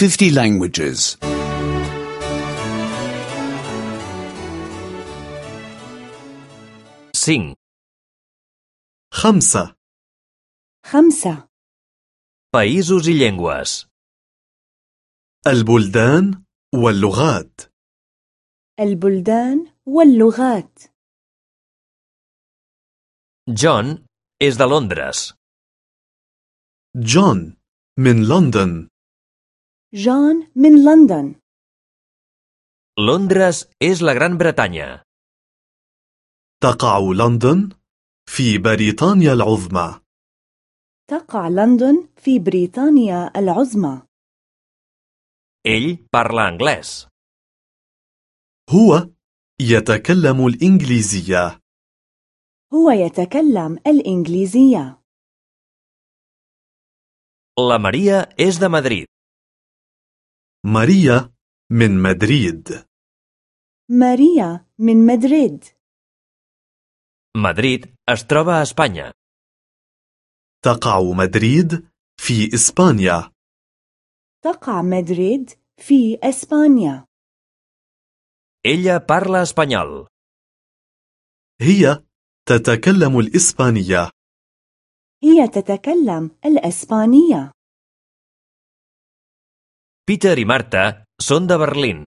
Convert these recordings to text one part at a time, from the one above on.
50 languages. 5. خمسة خمسة Països i llengües. البلدان واللغات البلدان واللغات John és de Londres. جون من لندن جون من لندن Londres és la Gran Bretanya. تقع لندن في بريطانيا العظمى تقع لندن في بريطانيا العظمى Ell parla anglès. هو يتكلم الإنجليزية هو يتكلم الإنجليزية La Maria és de Madrid. ماريا من مدريد. ماريا من مدريد. Madrid es troba a Espanya. تقع مدريد في إسبانيا. تقع مدريد في إسبانيا. Ella parla espanyol. هي تتكلم الإسبانية. هي تتكلم الإسبانية. Peter i Marta són de Berlín.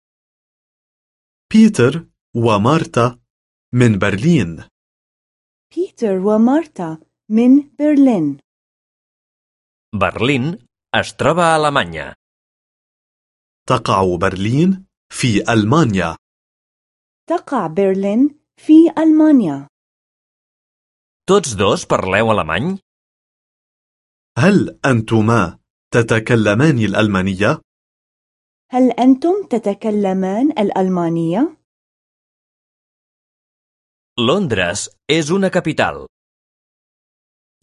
بيتر ومارتا من برلين بيتر ومارتا من برلين Berlín es troba a Alemanya. تقع برلين في ألمانيا تقع برلين في ألمانيا Tots dos parleu alemany? هل أنتما تتكلمان الألمانية؟ هل أنتم تتكلمان الألمانية؟ Londres és una capital.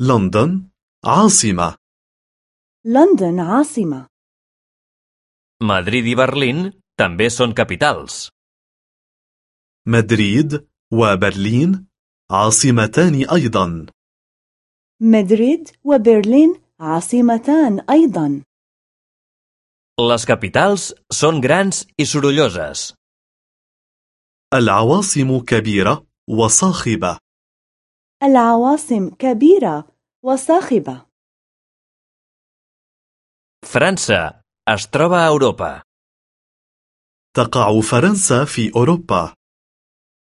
لندن عاصمة لندن عاصمة Madrid i Berlín també són capitals. مدريد وبرلين عاصمتان أيضا مدريد وبرلين عاصمتان أيضا Les capitals són grans i sorolloses. العواصم كبيرة وصاخبة العواصم كبيرة وصاخبة França es troba a Europa. تقع فرنسا في أوروبا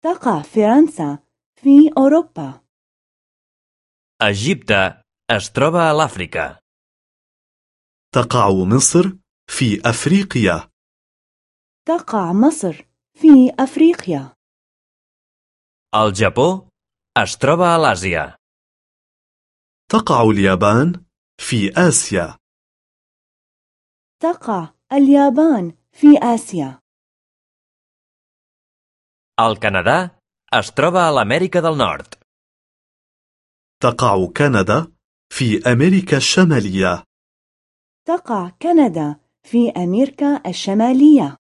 تقع فرنسا في أوروبا Egipte es troba a l'Àfrica. تقع مصر في أفريقيا. تقع مصر في أفريقيا. El Japó es troba a l'Àsia. تقع اليابان في آسيا. تقع اليابان في آسيا. El Canadà es troba a l'Amèrica del Nord. تقع كندا في أمريكا الشمالية. تقع كندا في أمريكا الشمالية.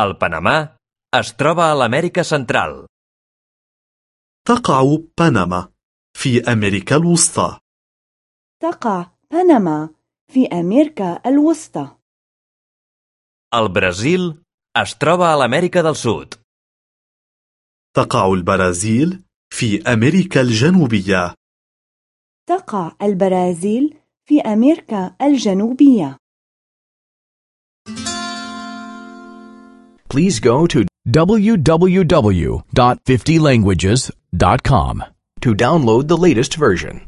El Panamà es troba a l'Amèrica Central. تقع بنما في أمريكا الوسطى. تقع بنما في أمريكا الوسطى. El Brasil es troba a l'Amèrica del Sud. تقع البرازيل في أمريكا الجنوبية. تقع البرازيل في أمريكا الجنوبية. Please go to www.50languages.com to download the latest version.